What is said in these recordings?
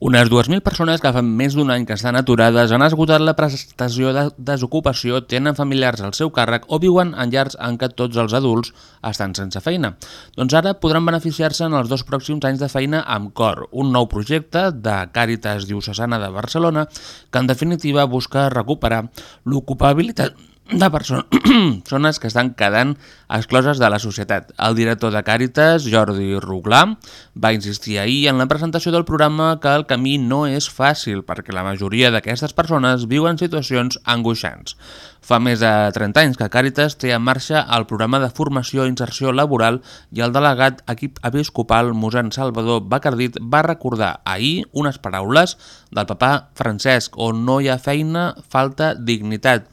Unes 2.000 persones que fa més d'un any que estan aturades han esgotat la prestació de desocupació, tenen familiars al seu càrrec o viuen en llars en què tots els adults estan sense feina. Doncs ara podran beneficiar-se en els dos pròxims anys de feina amb COR, un nou projecte de Càritas Diocesana de Barcelona que en definitiva busca recuperar l'ocupabilitat de persones que estan quedant excloses de la societat. El director de Càritas, Jordi Ruglà, va insistir ahir en la presentació del programa que el camí no és fàcil perquè la majoria d'aquestes persones viuen situacions angoixants. Fa més de 30 anys que Càritas té en marxa el programa de formació i inserció laboral i el delegat equip episcopal mossèn Salvador Bacardit va recordar ahir unes paraules del papà Francesc on no hi ha feina, falta dignitat.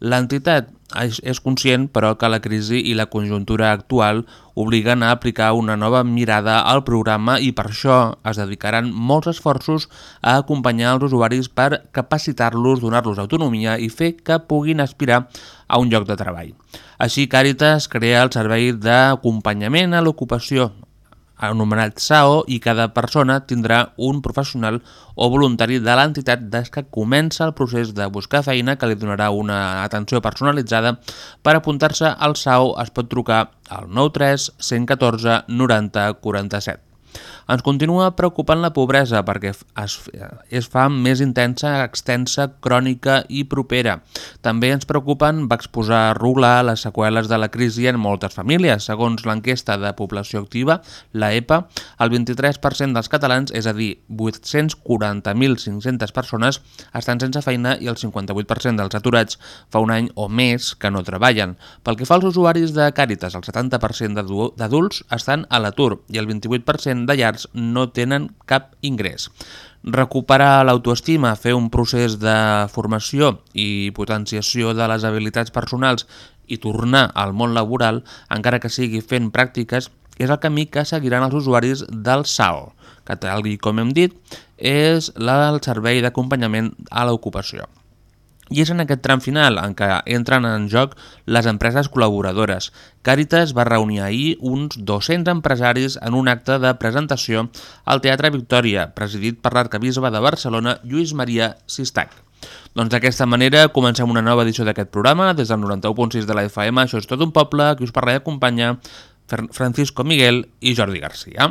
L'entitat és, conscient, però, que la crisi i la conjuntura actual obliguen a aplicar una nova mirada al programa i per això es dedicaran molts esforços a acompanyar els usuaris per capacitar-los, donar-los autonomia i fer que puguin aspirar a un lloc de treball. Així, Càritas crea el servei d'acompanyament a l'ocupació, anomenat SAO i cada persona tindrà un professional o voluntari de l'entitat des que comença el procés de buscar feina que li donarà una atenció personalitzada. Per apuntar-se al SAO es pot trucar al 93 114 90 47. Ens continua preocupant la pobresa perquè es, es fa més intensa, extensa, crònica i propera. També ens preocupen, va exposar Rugla, les seqüeles de la crisi en moltes famílies. Segons l'enquesta de població activa, la EPA, el 23% dels catalans, és a dir, 840.500 persones, estan sense feina i el 58% dels aturats fa un any o més que no treballen. Pel que fa als usuaris de Càritas, el 70% d'adults estan a l'atur i el 28% de llars no tenen cap ingrés. Recuperar l'autoestima, fer un procés de formació i potenciació de les habilitats personals i tornar al món laboral, encara que sigui fent pràctiques, és el camí que seguiran els usuaris del SAO, que tal com hem dit, és el servei d'acompanyament a l'ocupació. I és en aquest tram final en què entren en joc les empreses col·laboradores. Càritas va reunir ahir uns 200 empresaris en un acte de presentació al Teatre Victòria, presidit per l'arcabisbe de Barcelona, Lluís Maria Sistac. Doncs d'aquesta manera comencem una nova edició d'aquest programa des del 91.6 de la FM. Això és tot un poble, que us parla i acompanya Francisco Miguel i Jordi Garcia.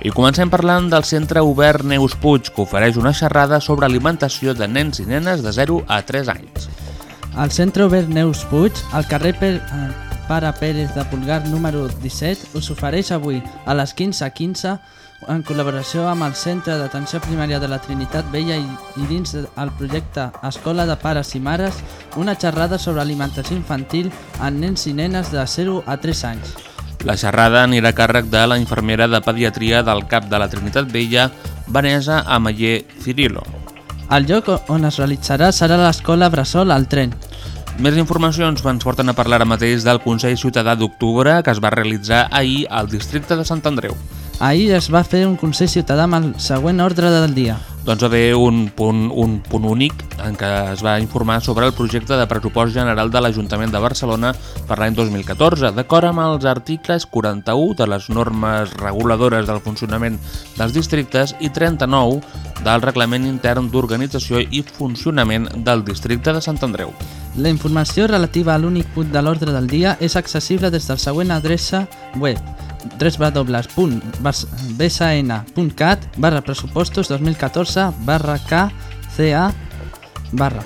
I comencem parlant del centre obert Neus Puig, que ofereix una xerrada sobre alimentació de nens i nenes de 0 a 3 anys. El centre obert Neus Puig, al carrer per, eh, Pare Pérez de Pulgar número 17, us ofereix avui a les 15.15 en col·laboració amb el Centre d'Atenció Primària de la Trinitat Vella i, i dins del projecte Escola de Pares i Mares, una xerrada sobre alimentació infantil en nens i nenes de 0 a 3 anys. La xerrada anirà a càrrec de la infermera de pediatria del CAP de la Trinitat Vella, Vanessa Amaller Cirilo. El lloc on es realitzarà serà l'escola Bressol al tren. Més informacions ens porten a parlar ara mateix del Consell Ciutadà d'Octubre que es va realitzar ahir al districte de Sant Andreu. Ahir es va fer un Consell Ciutadà amb el següent ordre del dia. Doncs va haver un punt, un punt únic en què es va informar sobre el projecte de pressupost general de l'Ajuntament de Barcelona per l'any 2014, d'acord amb els articles 41 de les normes reguladores del funcionament dels districtes i 39 del Reglament Intern d'Organització i Funcionament del Districte de Sant Andreu. La informació relativa a l'únic punt de l'ordre del dia és accessible des del següent adreça web www.bsn.cat barra pressupostos 2014 barra KCA barra.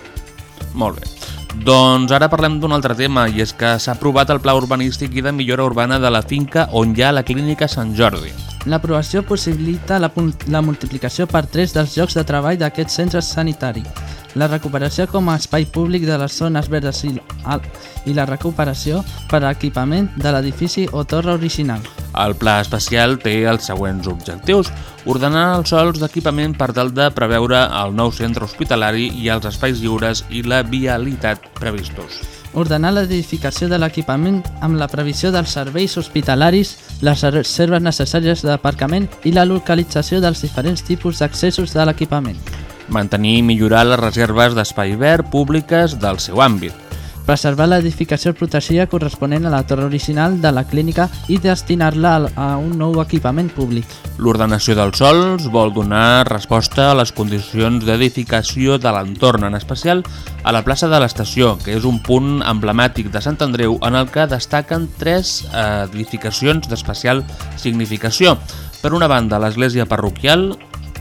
Molt bé. Doncs ara parlem d'un altre tema, i és que s'ha aprovat el pla urbanístic i de millora urbana de la finca on hi ha la clínica Sant Jordi. L'aprovació possibilita la, la multiplicació per 3 dels llocs de treball d'aquest centre sanitari, la recuperació com a espai públic de les zones verdes i, i la recuperació per a equipament de l'edifici o torre original. El pla especial té els següents objectius. Ordenar els sols d'equipament per tal de preveure el nou centre hospitalari i els espais lliures i la vialitat previstos. Ordenar l'edificació de l'equipament amb la previsió dels serveis hospitalaris, les reserves necessàries d'aparcament i la localització dels diferents tipus d'accessos de l'equipament. Mantenir i millorar les reserves d'espai verd públiques del seu àmbit. Preservar l'edificació protegida corresponent a la torre original de la clínica i destinar-la a un nou equipament públic. L'ordenació dels sols vol donar resposta a les condicions d'edificació de l'entorn, en especial a la plaça de l'estació, que és un punt emblemàtic de Sant Andreu en el que destaquen tres eh, edificacions d'especial significació. Per una banda, l'església parroquial,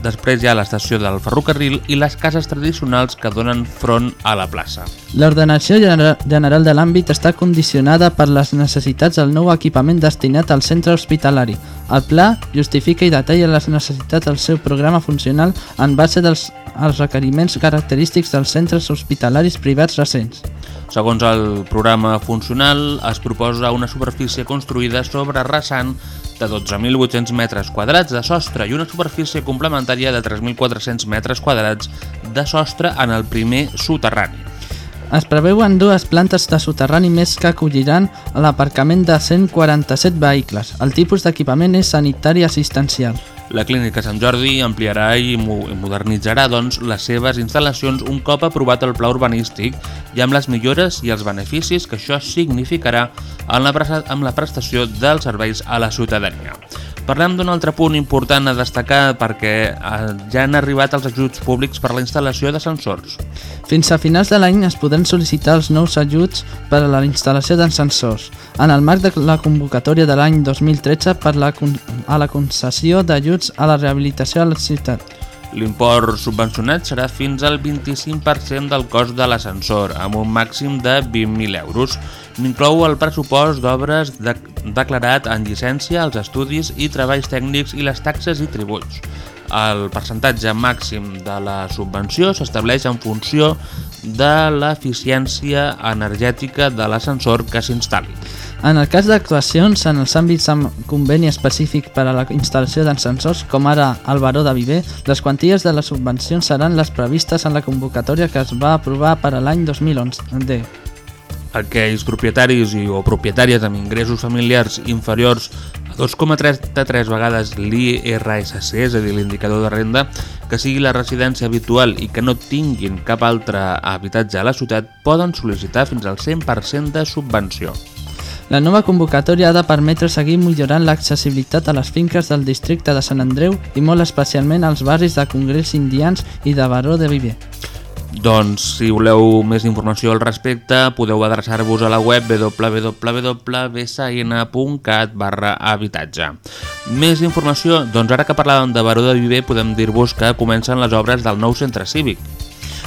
després hi ha l'estació del ferrocarril i les cases tradicionals que donen front a la plaça. L'ordenació genera- general de l'àmbit està condicionada per les necessitats del nou equipament destinat al centre hospitalari. El pla justifica i detalla les necessitats del seu programa funcional en base dels als requeriments característics dels centres hospitalaris privats recents. Segons el programa funcional, es proposa una superfície construïda sobre rasant de 12.800 metres quadrats de sostre i una superfície complementària de 3.400 metres quadrats de sostre en el primer soterrani. Es preveuen dues plantes de soterrani més que acolliran l'aparcament de 147 vehicles. El tipus d'equipament és sanitari assistencial. La Clínica Sant Jordi ampliarà i mo- i modernitzarà doncs, les seves instal·lacions un cop aprovat el pla urbanístic i amb les millores i els beneficis que això significarà en amb la prestació dels serveis a la ciutadania. Parlem d'un altre punt important a destacar perquè eh, ja han arribat els ajuts públics per a la instal·lació d'ascensors. Fins a finals de l'any es podran sol·licitar els nous ajuts per a la instal·lació d'ascensors, en el marc de la convocatòria de l'any 2013 per la, a la concessió d'ajuts a la rehabilitació a la ciutat. L'import subvencionat serà fins al 25% del cost de l'ascensor, amb un màxim de 20.000 euros. Inclou el pressupost d'obres de declarat en llicència, els estudis i treballs tècnics i les taxes i tributs. El percentatge màxim de la subvenció s'estableix en funció de l'eficiència energètica de l'ascensor que s'instal·li. En el cas d'actuacions en els àmbits amb conveni específic per a la instal·lació d'ascensors, com ara el Baró de Viver, les quanties de les subvencions seran les previstes en la convocatòria que es va aprovar per a l'any 2011. Aquells propietaris i o propietàries amb ingressos familiars inferiors a 2,33 vegades l'IRSC, és a dir, l'indicador de renda, que sigui la residència habitual i que no tinguin cap altre habitatge a la ciutat, poden sol·licitar fins al 100% de subvenció. La nova convocatòria ha de permetre seguir millorant l'accessibilitat a les finques del districte de Sant Andreu i molt especialment als barris de Congrés Indians i de Baró de Viver. Doncs, si voleu més informació al respecte, podeu adreçar-vos a la web www.bsn.cat barra habitatge. Més informació? Doncs ara que parlàvem de Baró de Viver, podem dir-vos que comencen les obres del nou centre cívic.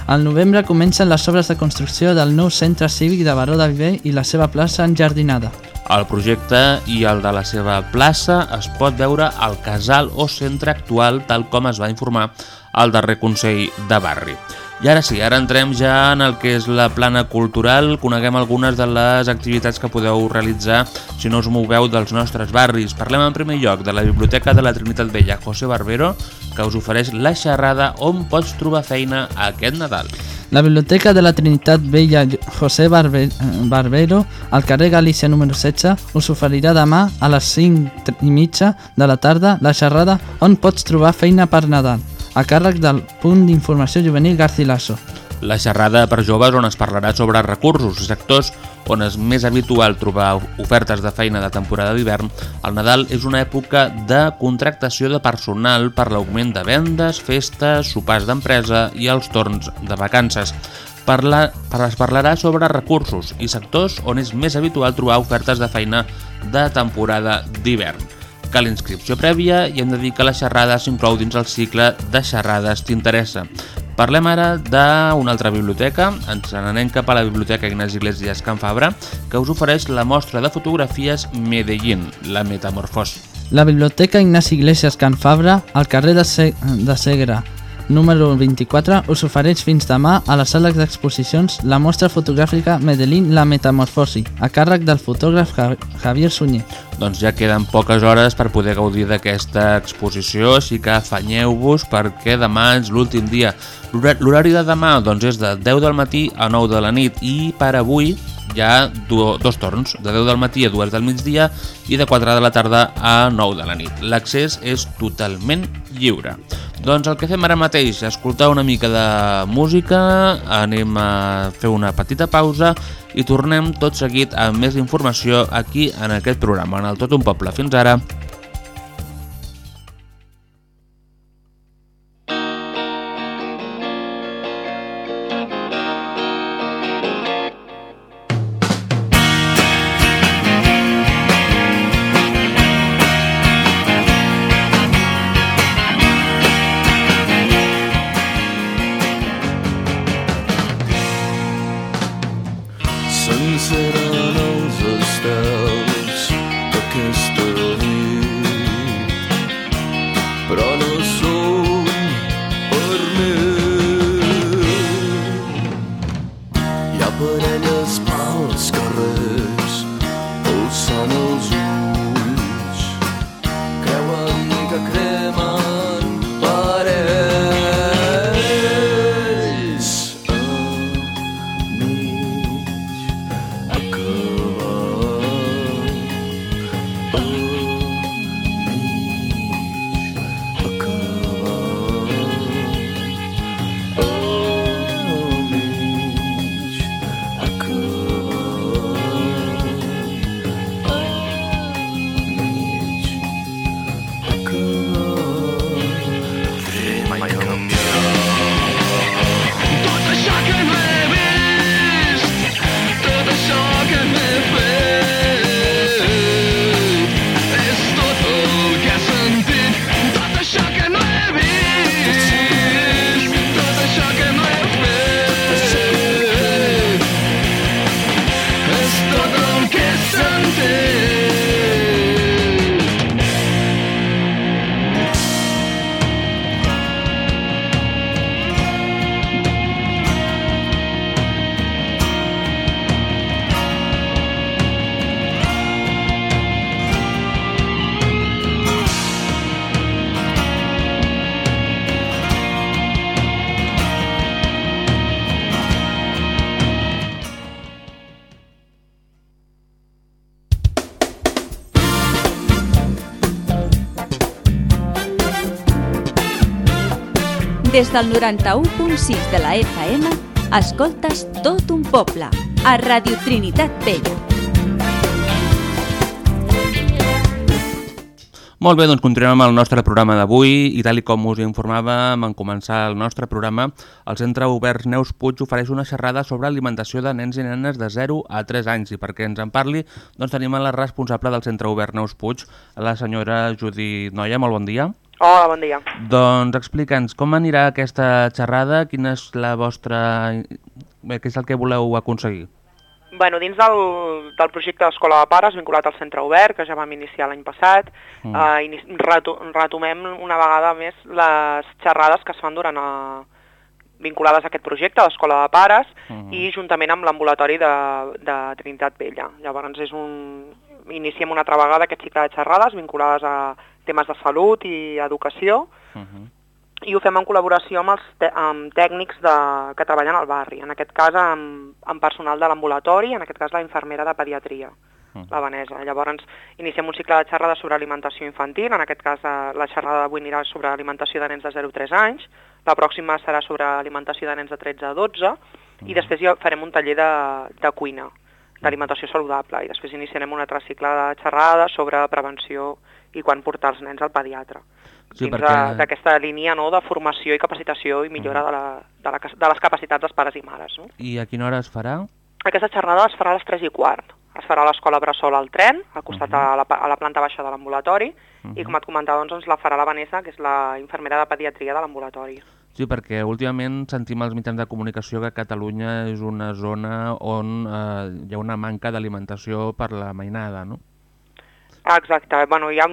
Al novembre comencen les obres de construcció del nou centre cívic de Baró de Viver i la seva plaça enjardinada. El projecte i el de la seva plaça es pot veure al casal o centre actual tal com es va informar al darrer Consell de Barri. I ara sí, ara entrem ja en el que és la plana cultural, coneguem algunes de les activitats que podeu realitzar si no us moveu dels nostres barris. Parlem en primer lloc de la Biblioteca de la Trinitat Vella José Barbero, que us ofereix la xerrada on pots trobar feina aquest Nadal. La Biblioteca de la Trinitat Vella José Barbe Barbero, al carrer Galícia número 16, us oferirà demà a les 5 i mitja de la tarda la xerrada on pots trobar feina per Nadal, a càrrec del punt d'informació juvenil Garcilaso. La xerrada per joves on es parlarà sobre recursos i sectors on és més habitual trobar ofertes de feina de temporada d'hivern, el Nadal és una època de contractació de personal per l'augment de vendes, festes, sopars d'empresa i els torns de vacances. Parla, par- es parlarà sobre recursos i sectors on és més habitual trobar ofertes de feina de temporada d'hivern. Cal inscripció prèvia i hem de dir que la xerrada s'inclou dins el cicle de xerrades t'interessa. Parlem ara d'una altra biblioteca, ens n'anem cap a la Biblioteca Ignasi Iglesias Can Fabra, que us ofereix la mostra de fotografies Medellín, la metamorfosi. La Biblioteca Ignasi Iglesias Can Fabra, al carrer de, Se de Segre, número 24, us ofereix fins demà a les sales d'exposicions la mostra fotogràfica Medellín La Metamorfosi, a càrrec del fotògraf Ja- Javier Sunyer. Doncs ja queden poques hores per poder gaudir d'aquesta exposició, així que afanyeu-vos perquè demà és l'últim dia. L'hora- L'horari de demà doncs, és de 10 del matí a 9 de la nit i per avui hi ha dos torns, de 10 del matí a 2 del migdia i de 4 de la tarda a 9 de la nit. L'accés és totalment lliure. Doncs el que fem ara mateix, escoltar una mica de música, anem a fer una petita pausa i tornem tot seguit amb més informació aquí en aquest programa, en el Tot un Poble. Fins ara. Del 91.6 de la FM, escoltes tot un poble, a Radio Trinitat Vella. Molt bé, doncs continuem amb el nostre programa d'avui i tal com us informàvem en començar el nostre programa, el Centre Obert Neus Puig ofereix una xerrada sobre alimentació de nens i nenes de 0 a 3 anys i perquè ens en parli doncs tenim a la responsable del Centre Obert Neus Puig, la senyora Judit Noia, molt bon dia. Hola, bon dia. Doncs explica'ns com anirà aquesta xerrada, quina és la vostra... Bé, què és el que voleu aconseguir? Bueno, dins del, del projecte d'Escola de Pares, vinculat al Centre Obert, que ja vam iniciar l'any passat, mm. eh, ini reto retomem una vegada més les xerrades que es fan durant a, vinculades a aquest projecte d'Escola de Pares Mhm. i juntament amb l'ambulatori de, de Trinitat Vella. Llavors és un... iniciem una altra vegada aquest cicle de xerrades vinculades a temes de salut i educació Uh -huh. i ho fem en col·laboració amb els amb tècnics de, que treballen al barri, en aquest cas amb, amb personal de l'ambulatori, en aquest cas la infermera de pediatria, Mhm. la Vanessa. Llavors iniciem un cicle de xerrades sobre alimentació infantil, en aquest cas eh, la xerrada d'avui anirà sobre alimentació de nens de 0 a 3 anys, la pròxima serà sobre alimentació de nens de 13 a 12 i després ja farem un taller de, de cuina, d'alimentació saludable i després iniciarem un altre cicle de xerrades sobre prevenció i quan portar els nens al pediatre. Sí, dins perquè- d'aquesta línia no, de formació i capacitació i millora de, la, de, la, de les capacitats dels pares i mares. No? I a quina hora es farà? Aquesta xerrada es farà a les 3 i quart. Es farà a l'escola Bressol al tren, al costat Mhm. a, la, a la planta baixa de l'ambulatori, i com et comentava, doncs, ens la farà la Vanessa, que és la infermera de pediatria de l'ambulatori. Sí, perquè últimament sentim als mitjans de comunicació que Catalunya és una zona on eh, hi ha una manca d'alimentació per la mainada, no? Ah, Exacte. Bueno, hi ha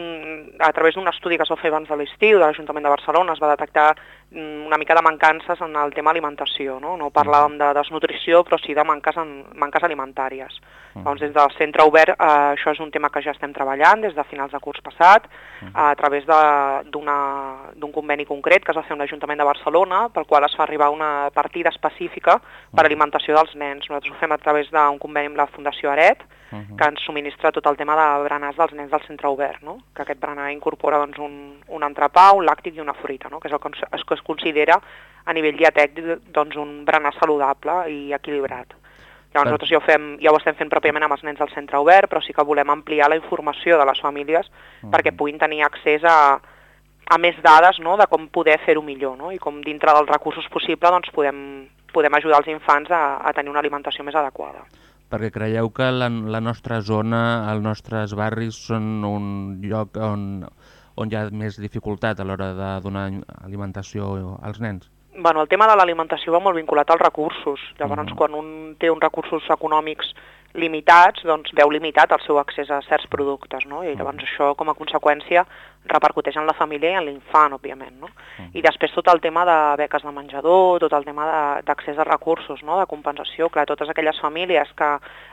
a través d'un estudi que es va fer abans de l'estiu de l'Ajuntament de Barcelona es va detectar una mica de mancances en el tema alimentació. No, no parlàvem de desnutrició, però sí de manques, en, manques alimentàries. Llavors, des del centre obert, eh, això és un tema que ja estem treballant des de finals de curs passat, a través d'un conveni concret que es va fer amb l'Ajuntament de Barcelona, pel qual es fa arribar una partida específica per alimentació dels nens. Nosaltres ho fem a través d'un conveni amb la Fundació Aret, que ens subministra tot el tema de berenars dels nens del centre obert, no? que aquest berenar incorpora doncs, un, un entrepà, un làctic i una fruita, no? que és el que es, es, que es considera a nivell dietètic doncs, un berenar saludable i equilibrat. Llavors nosaltres ja ho, fem, ja ho estem fent pròpiament amb els nens del centre obert, però sí que volem ampliar la informació de les famílies perquè puguin tenir accés a, a més dades no? de com poder fer-ho millor no? i com dintre dels recursos possibles doncs, podem, podem ajudar els infants a, a tenir una alimentació més adequada. Perquè creieu que la, la nostra zona, els nostres barris són un lloc on, on hi ha més dificultat a l'hora de donar alimentació als nens? Bueno, el tema de l'alimentació va molt vinculat als recursos. Llavors, Mhm. quan un té uns recursos econòmics limitats, doncs veu limitat el seu accés a certs productes, no? I llavors això, com a conseqüència, repercuteix en la família i en l'infant, òbviament, no? I després tot el tema de beques de menjador, tot el tema d'accés a recursos, no? De compensació, clar, totes aquelles famílies que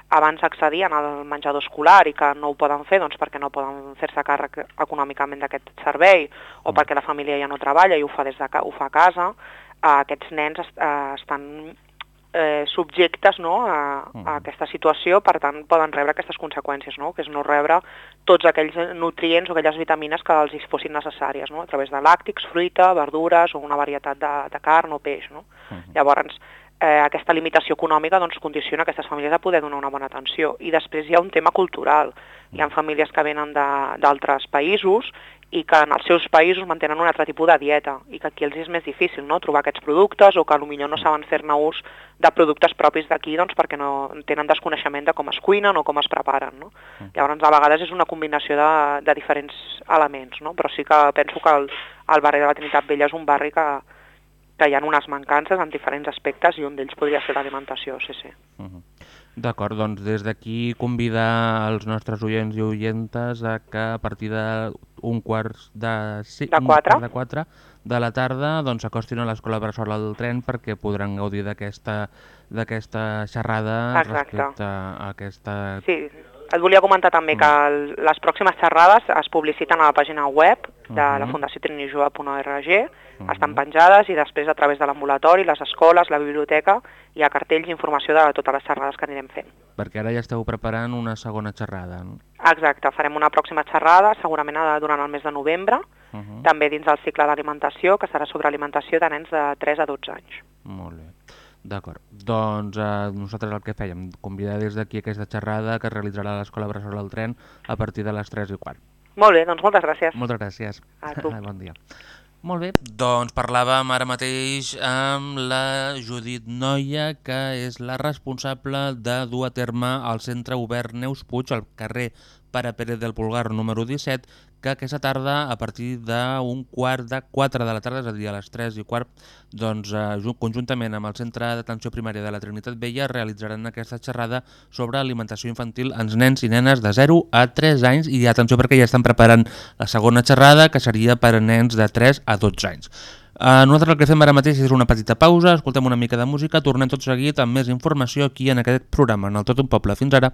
abans accedien al menjador escolar i que no ho poden fer doncs perquè no poden fer-se càrrec econòmicament d'aquest servei o perquè la família ja no treballa i ho fa, des de, ca- ho fa a casa, eh, aquests nens est, eh, estan eh, subjectes no, a, a aquesta situació, per tant poden rebre aquestes conseqüències, no? que és no rebre tots aquells nutrients o aquelles vitamines que els fossin necessàries, no? a través de làctics, fruita, verdures o una varietat de, de carn o peix. No? Llavors, eh, aquesta limitació econòmica doncs, condiciona aquestes famílies a poder donar una bona atenció. I després hi ha un tema cultural. Hi ha famílies que venen de- d'altres països i que en els seus països mantenen un altre tipus de dieta i que aquí els és més difícil no? trobar aquests productes o que potser no saben fer-ne ús de productes propis d'aquí doncs, perquè no tenen desconeixement de com es cuinen o com es preparen. No? Llavors, a vegades és una combinació de, de diferents elements, no? però sí que penso que el, el barri de la Trinitat Vella és un barri que, que hi ha unes mancances en diferents aspectes i un d'ells podria ser l'alimentació, sí, sí. Mhm. D'acord, doncs des d'aquí convidar els nostres oients i oientes a que a partir d'un quart de, sí, De quatre. de quatre de la tarda doncs s'acostin a l'escola Bressol al tren perquè podran gaudir d'aquesta xerrada Exacte. respecte a aquesta... Sí, et volia comentar també que el, les pròximes xerrades es publiciten a la pàgina web de la Mhm. Fundació Trinijove.org, estan penjades i després a través de l'ambulatori, les escoles, la biblioteca, hi ha cartells i informació de totes les xerrades que anirem fent. Perquè ara ja esteu preparant una segona xerrada, no? Exacte, farem una pròxima xerrada, segurament durant el mes de novembre, Mhm. també dins del cicle d'alimentació, que serà sobre alimentació de nens de 3 a 12 anys. Molt bé. D'acord. Doncs eh, nosaltres el que fèiem, convidar des d'aquí aquesta xerrada que es realitzarà a l'Escola Bressol al Tren a partir de les 3 i quart. Molt bé, doncs moltes gràcies. Moltes gràcies. A tu. bon dia. Molt bé, doncs parlàvem ara mateix amb la Judit Noia, que és la responsable de dur a terme el centre obert Neus Puig al carrer Pare Pérez del Pulgar número 17, que aquesta tarda, a partir d'un quart de 4 de la tarda, és a dir, a les 3 i quart, doncs, eh, ju- conjuntament amb el Centre d'Atenció Primària de la Trinitat Vella realitzaran aquesta xerrada sobre alimentació infantil als nens i nenes de 0 a 3 anys i atenció perquè ja estan preparant la segona xerrada que seria per a nens de 3 a 12 anys. Uh, nosaltres el que fem ara mateix és una petita pausa, escoltem una mica de música, tornem tot seguit amb més informació aquí en aquest programa, en el Tot un Poble. Fins ara.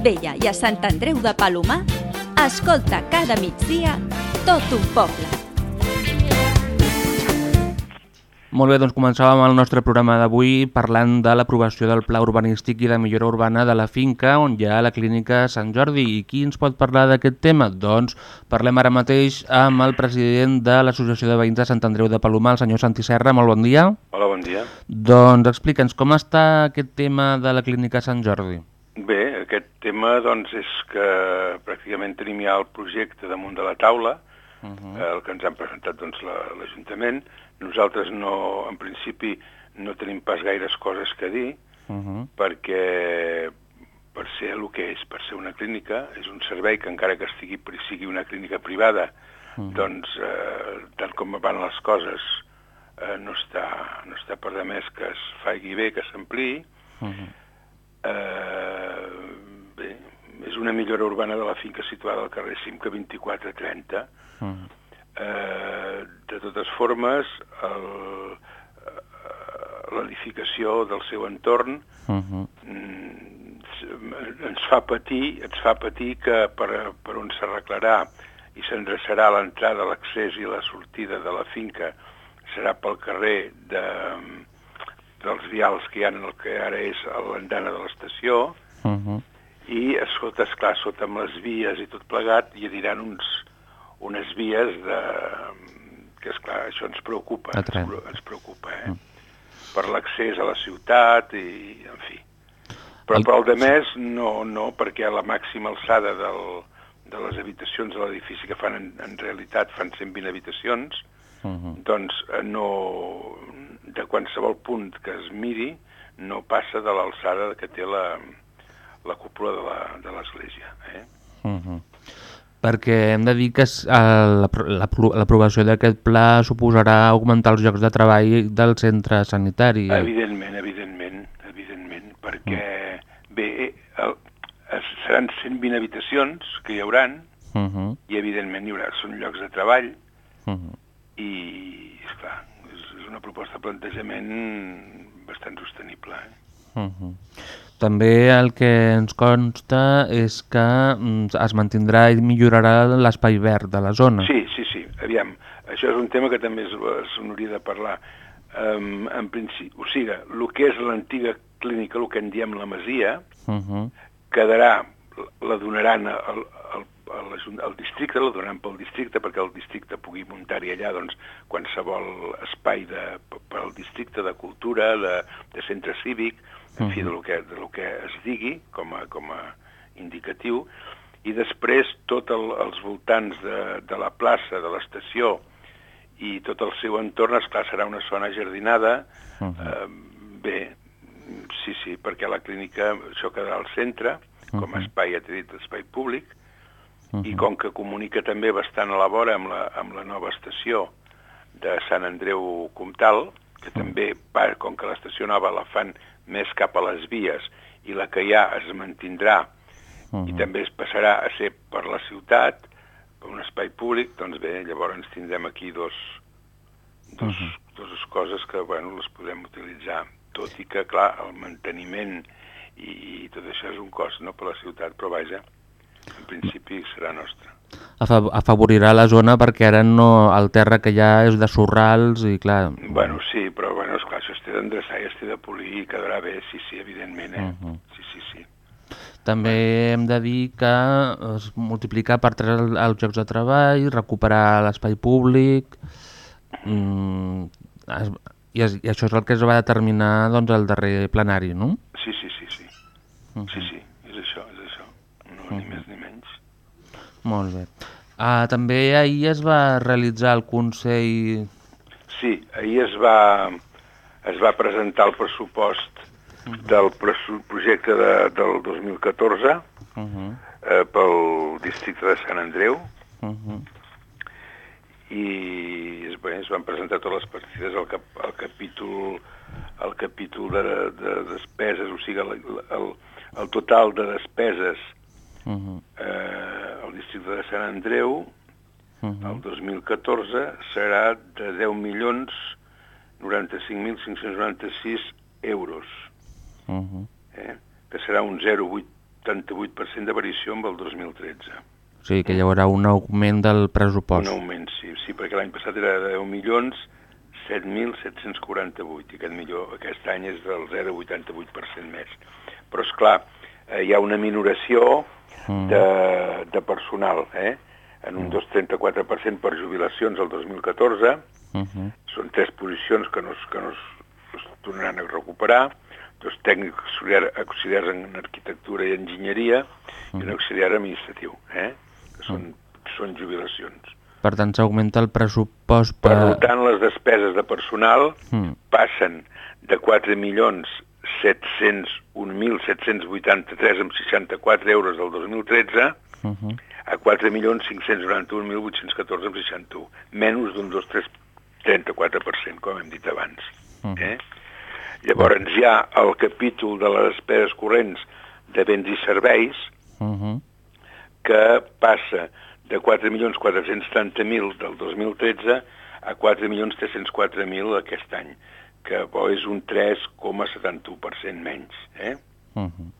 Vella i a Sant Andreu de Palomar, escolta cada migdia tot un poble. Molt bé, doncs començàvem el nostre programa d'avui parlant de l'aprovació del Pla Urbanístic i de Millora Urbana de la finca on hi ha la clínica Sant Jordi. I qui ens pot parlar d'aquest tema? Doncs parlem ara mateix amb el president de l'Associació de Veïns de Sant Andreu de Palomar, el senyor Santi Serra. Molt bon dia. Hola, bon dia. Doncs explica'ns, com està aquest tema de la clínica Sant Jordi? Bé, aquest tema doncs, és que pràcticament tenim ja el projecte damunt de la taula, uh -huh. el que ens han presentat doncs, l'Ajuntament. Nosaltres, no, en principi, no tenim pas gaires coses que dir, Uh -huh. perquè per ser el que és, per ser una clínica, és un servei que encara que estigui, sigui una clínica privada, Uh -huh. doncs, eh, tal com van les coses, eh, no, està, no està per de més que es faci bé, que s'ampliï. Uh -huh. Eh, una millora urbana de la finca situada al carrer Simca 2430. Uh -huh. Eh, de totes formes, eh, l'edificació del seu entorn Uh -huh. mm, ens fa patir, ens fa patir que per, per on s'arreglarà i s'endreçarà l'entrada, l'accés i la sortida de la finca serà pel carrer de, dels vials que hi ha en el que ara és l'andana de l'estació Uh -huh. I, escolta, esclar, sota amb les vies i tot plegat hi aniran uns, unes vies de, que, esclar, això ens preocupa, ens, ens preocupa, eh? Per l'accés a la ciutat i, en fi. Però El- per al de més, no, no, perquè a la màxima alçada del, de les habitacions de l'edifici que fan, en, en realitat fan 120 habitacions, Uh -huh. doncs eh, no, de qualsevol punt que es miri no passa de l'alçada que té la, la cúpula de la- de l'església. Eh? Uh -huh. Perquè hem de dir que l'apro- l'aprovació d'aquest pla suposarà augmentar els llocs de treball del centre sanitari. Evidentment, evidentment, evidentment, perquè, bé, eh, el, seran 120 habitacions que hi hauran Uh -huh. i, evidentment, hi haurà, són llocs de treball Uh -huh. i, esclar, és, és una proposta de plantejament bastant sostenible. Eh? Uh -huh. També el que ens consta és que mm, es mantindrà i millorarà l'espai verd de la zona. Sí, sí, sí. Aviam, això és un tema que també n'hauria de parlar. Um, en principi, o sigui, el que és l'antiga clínica, el que en diem la Masia, Uh -huh. quedarà, la donaran al, al, a l'Ajun- al districte, la donaran pel districte perquè el districte pugui muntar-hi allà doncs, qualsevol espai de, per al districte de cultura, de, de centre cívic, en fi, de lo que, de lo que es digui com a, com a indicatiu, i després tot el, els voltants de, de la plaça, de l'estació i tot el seu entorn, esclar, serà una zona jardinada, Uh -huh. Eh, bé, sí, sí, perquè la clínica, això quedarà al centre, com a espai, ja t'he dit, espai públic, Uh i -huh. com que comunica també bastant a la vora amb la, amb la nova estació de Sant Andreu Comtal, que també, com que l'estació nova la fan més cap a les vies i la que hi ha es mantindrà Uh i -huh. també es passarà a ser per la ciutat, per un espai públic, doncs bé, llavors tindrem aquí dos, dos, Mhm. dues coses que, bueno, les podem utilitzar, tot i que, clar, el manteniment i, i tot això és un cost, no?, per la ciutat, però vaja, en principi serà nostre. Afa- Afavorirà la zona perquè ara no, el terra que hi ha és de sorrals i clar... Bueno, sí, però, bueno, esclar, això es té d'endreçar i es té de polir i quedarà bé, sí, sí, evidentment, eh? Mhm. Sí, sí, sí. També hem de dir que es multiplicar per tres el- els llocs de treball, recuperar l'espai públic... Mm, es, i, es, I això és el que es va determinar doncs, el darrer plenari, no? Sí, sí, sí, sí. Mhm. Sí, sí, és això, és això. No, ni més ni menys. Molt bé. Ah, també ahir es va realitzar el Consell... Sí, ahir es va, es va presentar el pressupost del presu- projecte de, del 2014 Uh -huh, eh, pel districte de Sant Andreu. Uh -huh, i es, bé, es van presentar totes les partides al, cap, al capítol al capítol de, de despeses, o sigui, el, el, el total de despeses uh -huh, eh, al districte de Sant Andreu uh -huh. el 2014 serà de 10 milions 95.596 euros. Uh -huh. Eh? que serà un 0,88% de variació amb el 2013. O sigui que hi haurà un augment del pressupost. Un augment, sí, sí perquè l'any passat era de 10 milions 7.748 i aquest, millor, aquest any és del 0,88% més. Però, és clar, eh, hi ha una minoració de, de personal, eh? en un 2,34% per jubilacions el 2014, Uh -huh. són tres posicions que no, que no es, es tornaran a recuperar, dos tècnics auxiliar- auxiliars en arquitectura i enginyeria i un auxiliar administratiu, eh? que són, són jubilacions. Per tant, s'augmenta el pressupost Per per... tant, les despeses de personal Mm. passen de 4 milions 701.783 amb 64 euros del 2013 Uh -huh. a 4 milions 591.814 amb 61, menys d'un 2,34%, com hem dit abans. Eh? Llavors hi ha el capítol de les despeses corrents de béns i serveis, Uh -huh. que passa de 4.430.000 del 2013 a 4.304.000 aquest any, que bo, és un 3,71% menys. Eh? Uh -huh.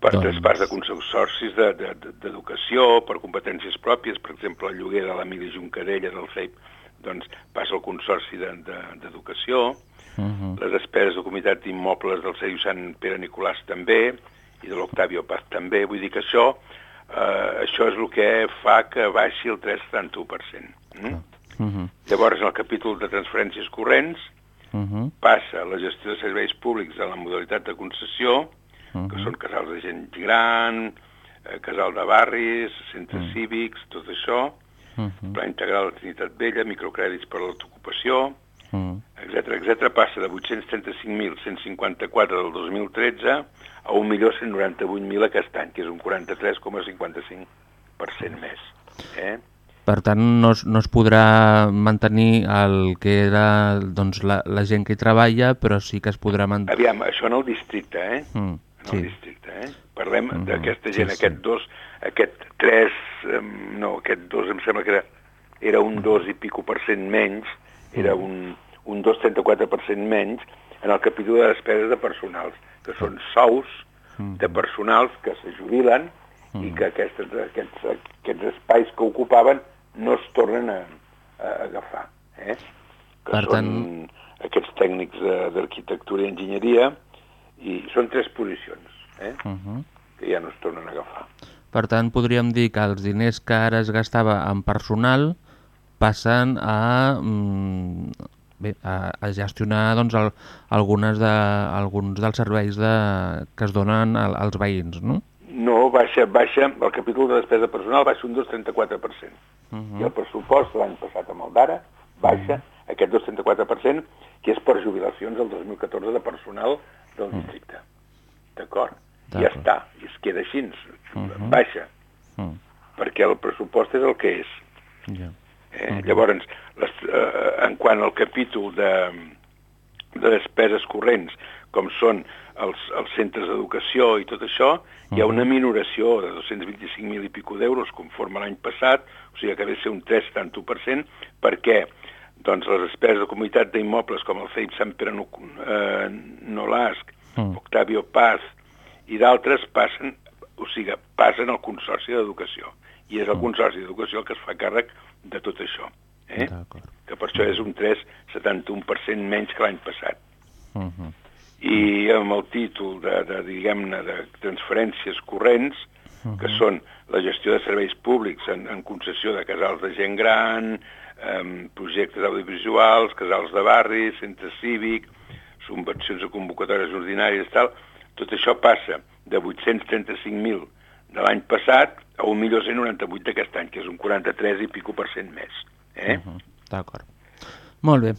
Per Doncs- traspàs de consorcis de- de- de- d'educació, per competències pròpies, per exemple, el lloguer de l'Emili Juncadella del CEIP doncs, passa al consorci de- de- d'educació, Uh -huh. les despeses de comunitat d'immobles del CEIU Sant Pere Nicolàs també, i de l'Octavio Paz també, vull dir que això, eh, això és el que fa que baixi el 3,71%. Mm? Uh -huh. Llavors, en el capítol de transferències corrents, Uh -huh. passa la gestió de serveis públics a la modalitat de concessió, que són casals de gent gran, eh, casal de barris, centres cívics, tot això, Uh -huh. pla integral de Trinitat Vella, microcrèdits per a l'autoocupació, Uh -huh. etc etc passa de 835.154 del 2013 a 1.198.000 aquest any, que és un 43,55% més. Eh? Per tant, no es, no es podrà mantenir el que era doncs, la, la gent que hi treballa, però sí que es podrà mantenir... Aviam, això en el districte, eh? Mm, en sí. el districte, eh? Parlem Mhm, d'aquesta sí, gent, sí. aquest dos, aquest tres, eh, no, aquest dos em sembla que era, era un dos i pico per cent menys, era un, un 2,34% menys en el capítol de despeses de personals, que són sous de personals que se jubilen i que aquestes, aquests, aquests espais que ocupaven no es tornen a, a agafar. Eh? Que Per són tant- aquests tècnics d'arquitectura i enginyeria, i són tres posicions eh? Uh -huh. que ja no es tornen a agafar. Per tant, podríem dir que els diners que ara es gastava en personal passen a, mm, bé, a, a gestionar doncs, el, algunes de, alguns dels serveis de, que es donen al, als veïns, no? No, baixa, baixa, el capítol de despesa personal baixa un 2,34%. Uh I el pressupost l'any passat amb el d'ara baixa aquest 2,34%, que és per jubilacions del 2014 de personal del districte. D'acord? Ja està, i es queda així, baixa, -huh. perquè el pressupost és el que és. Ja. Eh? Llavors, les, eh, en quant al capítol de, de despeses corrents, com són els, els centres d'educació i tot això, hi ha una minoració de 225.000 i pico d'euros conforme l'any passat, o sigui que ve a ser un 3,1%, perquè doncs, les despeses de comunitat d'immobles com el CEIP Sant Pere no, eh, Nolasc, Mm. Octavio Paz i d'altres passen, o sigui, passen al Consorci d'Educació. I és el Consorci d'Educació el que es fa càrrec de tot això. Eh? Que per això és un 3,71% menys que l'any passat. Uh -huh. I amb el títol de, de diguem-ne, de transferències corrents, que són la gestió de serveis públics en, en concessió de casals de gent gran, eh, projectes audiovisuals, casals de barri, centre cívic, subvencions de convocatòries ordinàries, tal, tot això passa de 835.000 de l'any passat a 1.198 d'aquest any, que és un 43 i pico per cent més. Eh? Uh -huh. D'acord. Molt bé.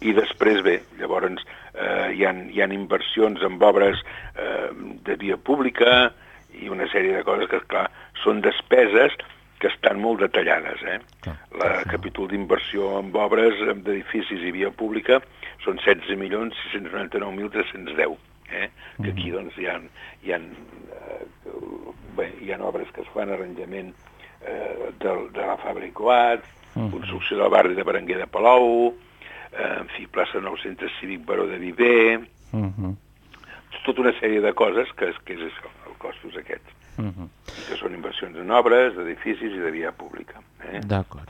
I després, bé, llavors eh, hi, ha, hi ha inversions en obres eh, de via pública i una sèrie de coses que, clar, són despeses que estan molt detallades. Eh? Clar, La capítol d'inversió en obres d'edificis i via pública són 16.699.310. Eh? Que aquí doncs, hi ha, hi ha, eh, bé, hi ha obres que es fan arranjament eh, de, de la Fabra i Coats, construcció del barri de Berenguer de Palou, eh, en fi, plaça Nou Centre Cívic Baró de Viver, Uh -huh. tota una sèrie de coses que que és això, els costos aquests, Uh -huh. que són inversions en obres, d'edificis i de via pública. Eh? D'acord.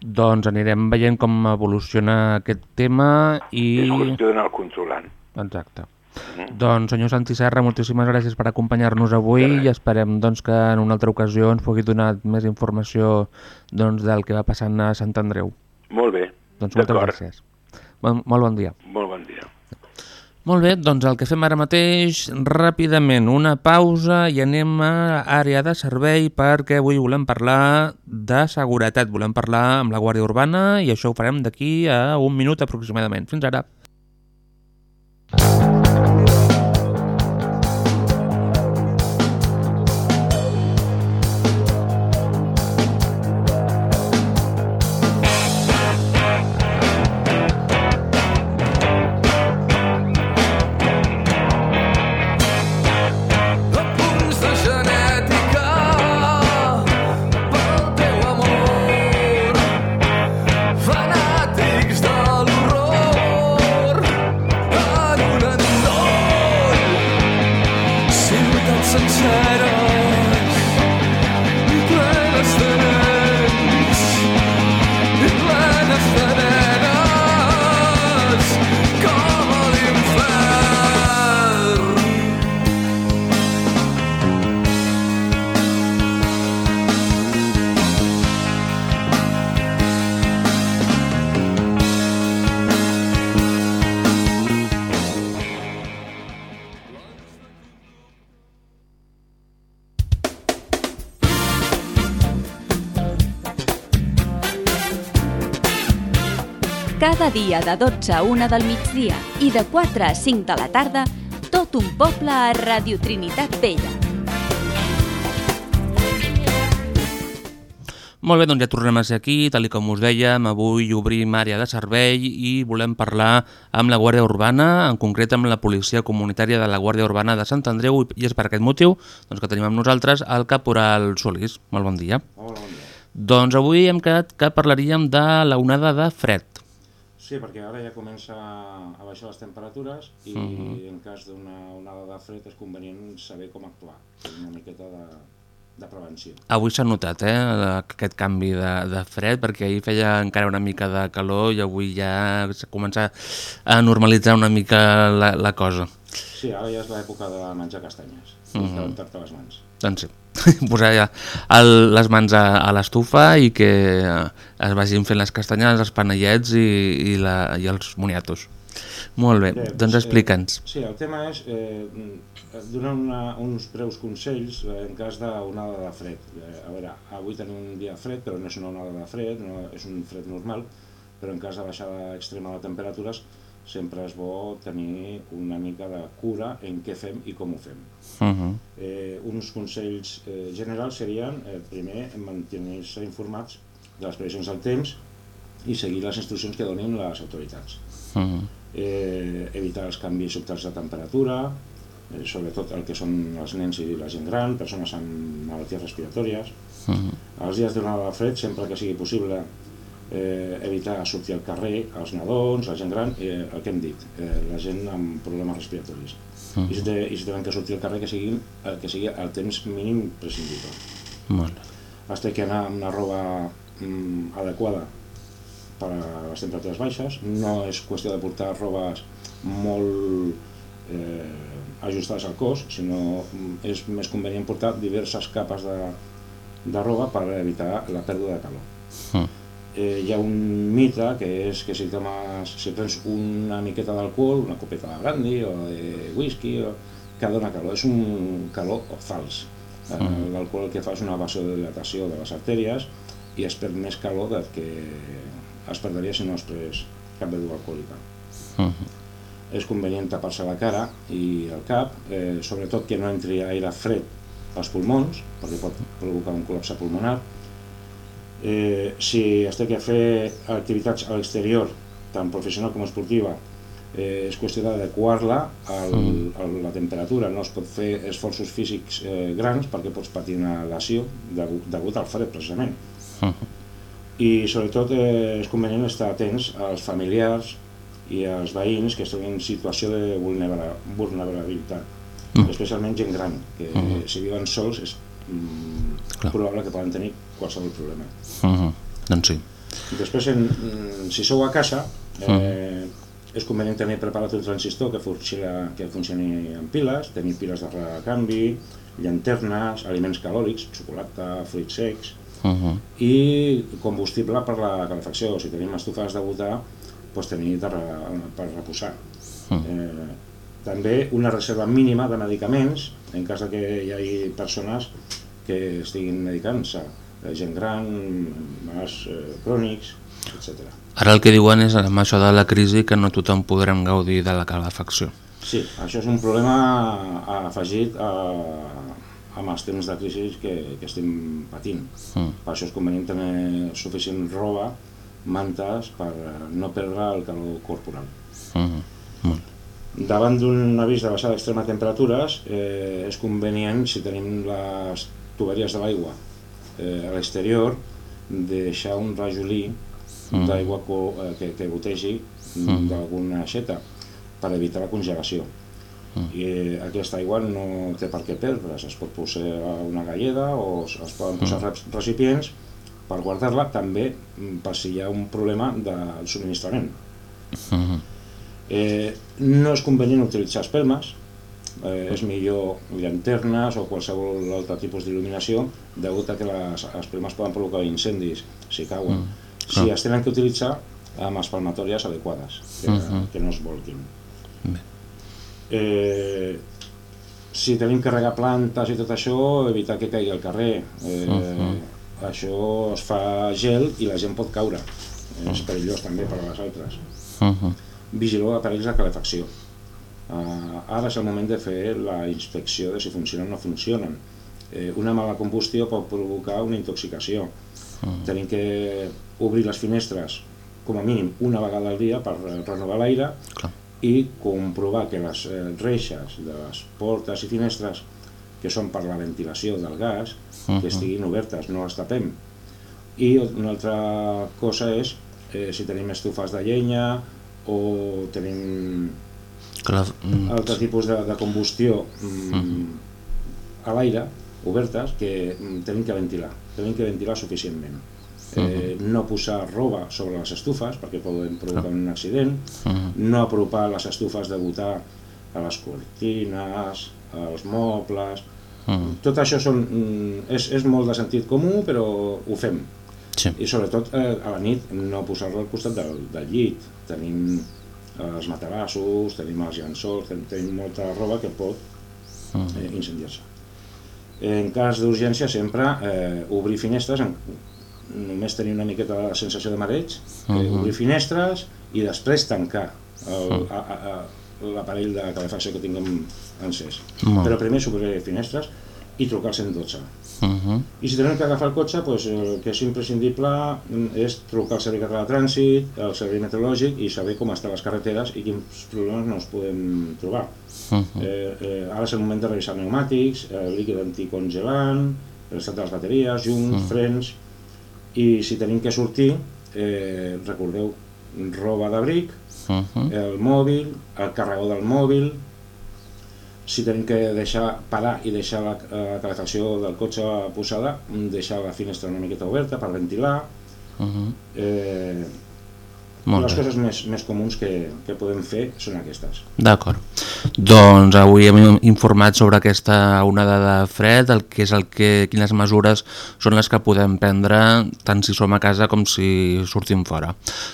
Doncs anirem veient com evoluciona aquest tema i... És qüestió d'anar controlant. Exacte. Mm. Doncs, senyor Santi Serra, moltíssimes gràcies per acompanyar-nos avui i esperem doncs, que en una altra ocasió ens pugui donar més informació doncs, del que va passant a Sant Andreu. Molt bé, Doncs moltes gràcies. Bon, molt bon dia. Molt bon dia. Molt bé, doncs el que fem ara mateix, ràpidament, una pausa i anem a àrea de servei perquè avui volem parlar de seguretat, volem parlar amb la Guàrdia Urbana i això ho farem d'aquí a un minut aproximadament. Fins ara. Apunts dia de 12 a 1 del migdia i de 4 a 5 de la tarda, tot un poble a Radio Trinitat Vella. Molt bé, doncs ja tornem a ser aquí, tal i com us dèiem, avui obrim àrea de servei i volem parlar amb la Guàrdia Urbana, en concret amb la Policia Comunitària de la Guàrdia Urbana de Sant Andreu i és per aquest motiu doncs, que tenim amb nosaltres el caporal Solís. Molt bon dia. Hola, bon dia. Doncs avui hem quedat que parlaríem de la onada de fred. Sí, perquè ara ja comença a baixar les temperatures i Mhm. en cas d'una onada de fred és convenient saber com actuar, una miqueta de, de prevenció. Avui s'ha notat eh, aquest canvi de, de fred, perquè ahir feia encara una mica de calor i avui ja s'ha començat a normalitzar una mica la, la cosa. Sí, ara ja és l'època de menjar castanyes, mm. -hmm. calentar-te les mans. Doncs sí, posar ja el, les mans a, a l'estufa i que eh, es vagin fent les castanyes, els panellets i, i, la, i els moniatos. Molt bé, Bé, doncs eh, explica'ns. sí, el tema és eh, donar una, uns breus consells eh, en cas d'onada de fred. Eh, a veure, avui tenim un dia fred, però no és una onada de fred, no, és un fred normal, però en cas de baixada extrema de temperatures sempre és bo tenir una mica de cura en què fem i com ho fem. Uh -huh. Eh, uns consells eh, generals serien, eh, primer, mantenir-se informats de les previsions del temps i seguir les instruccions que donin les autoritats. Uh -huh. Eh, evitar els canvis sobtats de temperatura, eh, sobretot el que són els nens i la gent gran, persones amb malalties respiratòries. Uh -huh. Els dies d'onada de fred, sempre que sigui possible, eh, evitar sortir al carrer, els nadons, la gent gran, eh, el que hem dit, eh, la gent amb problemes respiratoris. I, si té, I si tenen que sortir al carrer, que sigui el, que sigui el temps mínim prescindible. Molt bé. Has de que anar amb una roba mm, adequada per a les temperatures baixes, no és qüestió de portar robes molt eh, ajustades al cos, sinó mm, és més convenient portar diverses capes de, de roba per evitar la pèrdua de calor. Uh Eh, hi ha un mite que és que si, tomes, si prens una miqueta d'alcohol, una copeta de brandy o de whisky, o, que dona calor. És un calor fals. Eh, Mhm. L'alcohol el que fa és una vasodilatació de les artèries i es perd més calor del que es perdria si no es pres cap beguda alcohòlica. -huh. És convenient tapar-se la cara i el cap, eh, sobretot que no entri aire fred als pulmons, perquè pot provocar un col·lapse pulmonar. Eh, si es té que fer activitats a l'exterior, tant professional com esportiva, eh, és qüestió d'adequar-la a la temperatura. No es pot fer esforços físics eh, grans perquè pots patir una lesió degut, al fred, precisament. Uh -huh. I sobretot eh, és convenient estar atents als familiars i els veïns que estan en situació de vulnera- vulnerabilitat, Mm. especialment gent gran, que si viuen sols és mm, probable que poden tenir qualsevol problema. Uh -huh. Doncs sí. Després, en, mm, si sou a casa, eh, és convenient tenir preparat un transistor que, funciona, que funcioni amb piles, tenir piles de recanvi, llanternes, aliments calòrics, xocolata, fruits secs, Uh -huh. i combustible per la calefacció. Si tenim estufes de butà, doncs tenir de re, per reposar. Mm. Eh, també una reserva mínima de medicaments en cas que hi hagi persones que estiguin medicant-se, eh, gent gran, malalts eh, crònics, etc. Ara el que diuen és amb això de la crisi que no tothom podrem gaudir de la calefacció. Sí, això és un problema afegit a, amb els temps de crisi que, que estem patint. Mm. Per això és convenient tenir suficient roba, mantes, per eh, no perdre el calor corporal. Uh -huh. Molt. Davant d'un avís de baixada d'extrema temperatures, eh, és convenient, si tenim les tuberies de l'aigua eh, a l'exterior, deixar un rajolí Mm. d'aigua eh, que, que gotegi Mm. d'alguna aixeta per evitar la congelació. I eh, aquesta aigua no té per què perdre's, es pot posar a una galleda o es poden posar rep- recipients per guardar-la també mm, per si hi ha un problema de subministrament. Uh -huh. Eh, no és convenient utilitzar espelmes, eh, és millor llanternes o qualsevol altre tipus d'il·luminació degut a que les espelmes poden provocar incendis si cauen. Mm, si clar. es tenen que utilitzar amb espalmatòries adequades, que, Mhm. que no es volquin. Bé. Eh, si tenim que regar plantes i tot això, evitar que caigui al carrer. Eh, Mhm. Això es fa gel i la gent pot caure. És perillós també per a les altres. Uh -huh. Vigileu aparells de calefacció. Uh, ara és el moment de fer la inspecció de si funcionen o no funcionen. Eh, una mala combustió pot provocar una intoxicació. Mm. Tenim que obrir les finestres com a mínim una vegada al dia per eh, renovar l'aire i comprovar que les eh, reixes de les portes i finestres que són per la ventilació del gas Mhm. que estiguin obertes, no les tapem. I una altra cosa és eh, si tenim estufes de llenya o tenim Clar. mm, altre tipus de, de combustió mm, Mhm. a l'aire, obertes, que mm, tenim que ventilar, tenim que ventilar suficientment. Eh, no posar roba sobre les estufes perquè poden provocar un accident, Mhm. no apropar les estufes de butà a les cortines, als mobles... Mhm. Tot això són, mm, és, és molt de sentit comú, però ho fem. Sí. I sobretot eh, a la nit no posar-lo al costat del, del llit. Tenim els matalassos, tenim els llençols, ten- tenim molta roba que pot Mhm. eh, incendiar-se. En cas d'urgència sempre eh, obrir finestres, en, només tenir una miqueta de sensació de mareig, eh, Mhm. obrir finestres i després tancar a- l'aparell de calefacció que tinguem encès. Però primer s'obrir finestres i trucar al 112. Uh -huh. I si tenim que agafar el cotxe, doncs, el que és imprescindible mm, és trucar al Servei Català de Trànsit, al Servei Meteorològic i saber com estan les carreteres i quins problemes nos podem trobar. Uh -huh. Eh, eh, ara és el moment de revisar pneumàtics, eh, líquid anticongelant, l'estat de les bateries, llums, Mm. frens... I si tenim que sortir, eh, recordeu, roba d'abric, Uh -huh. el mòbil, el carregador del mòbil, si tenim que deixar parar i deixar la, la calefacció del cotxe posada, deixar la finestra una miqueta oberta per ventilar, Uh -huh. eh, Molt les bé. coses més, més comuns que, que podem fer són aquestes. D'acord. Doncs avui hem informat sobre aquesta onada de fred, el que és el que, quines mesures són les que podem prendre tant si som a casa com si sortim fora.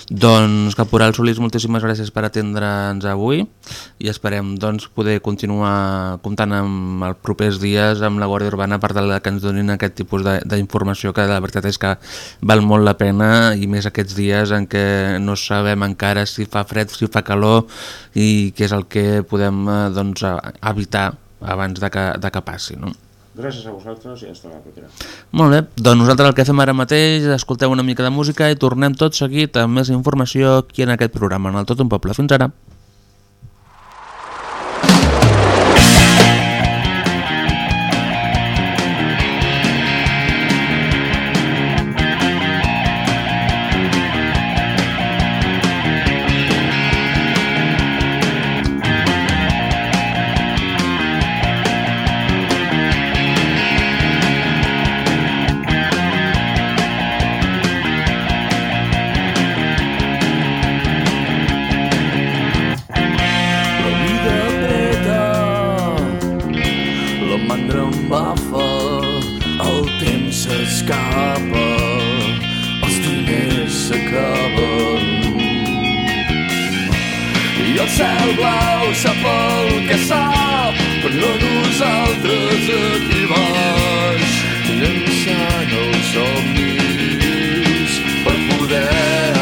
Doncs, Caporal Solís, moltíssimes gràcies per atendre'ns avui i esperem doncs, poder continuar comptant amb els propers dies amb la Guàrdia Urbana per tal que ens donin aquest tipus d'informació que la veritat és que val molt la pena i més aquests dies en què no sabem encara si fa fred, si fa calor i què és el que podem eh, doncs, evitar abans de que, de que passi. No? Gràcies a vosaltres i fins la propera. Molt bé, doncs nosaltres el que fem ara mateix, escolteu una mica de música i tornem tot seguit amb més informació aquí en aquest programa, en el Tot un Poble. Fins ara. tindre un el temps s'escapa, els diners s'acaben. I el cel blau sap el que sap, però no nosaltres aquí baix, llençant els somnis per poder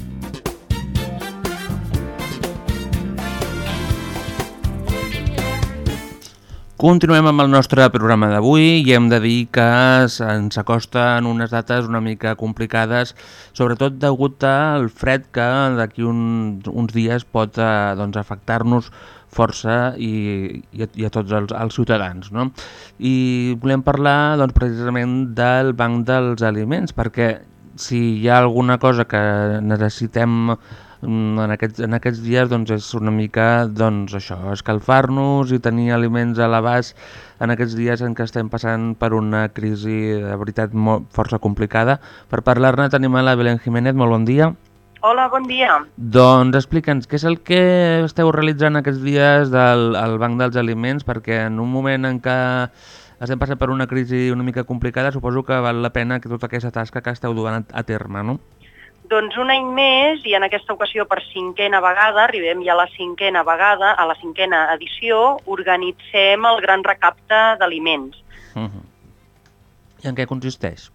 Continuem amb el nostre programa d'avui i hem de dir que ens acosten unes dates una mica complicades, sobretot degut al fred que d'aquí un, uns dies pot eh, doncs, afectar-nos força i, i, a, i a tots els, els ciutadans. No? I volem parlar doncs, precisament del banc dels aliments, perquè si hi ha alguna cosa que necessitem en aquests, en aquests dies doncs és una mica doncs, això, escalfar-nos i tenir aliments a l'abast en aquests dies en què estem passant per una crisi de veritat molt, força complicada. Per parlar-ne tenim a la Belén Jiménez, molt bon dia. Hola, bon dia. Doncs explica'ns, què és el que esteu realitzant aquests dies del al Banc dels Aliments? Perquè en un moment en què estem passant per una crisi una mica complicada, suposo que val la pena que tota aquesta tasca que esteu duent a, a terme, no? Doncs un any més, i en aquesta ocasió per cinquena vegada, arribem ja a la cinquena vegada, a la cinquena edició, organitzem el gran recapte d'aliments. Uh -huh. I en què consisteix?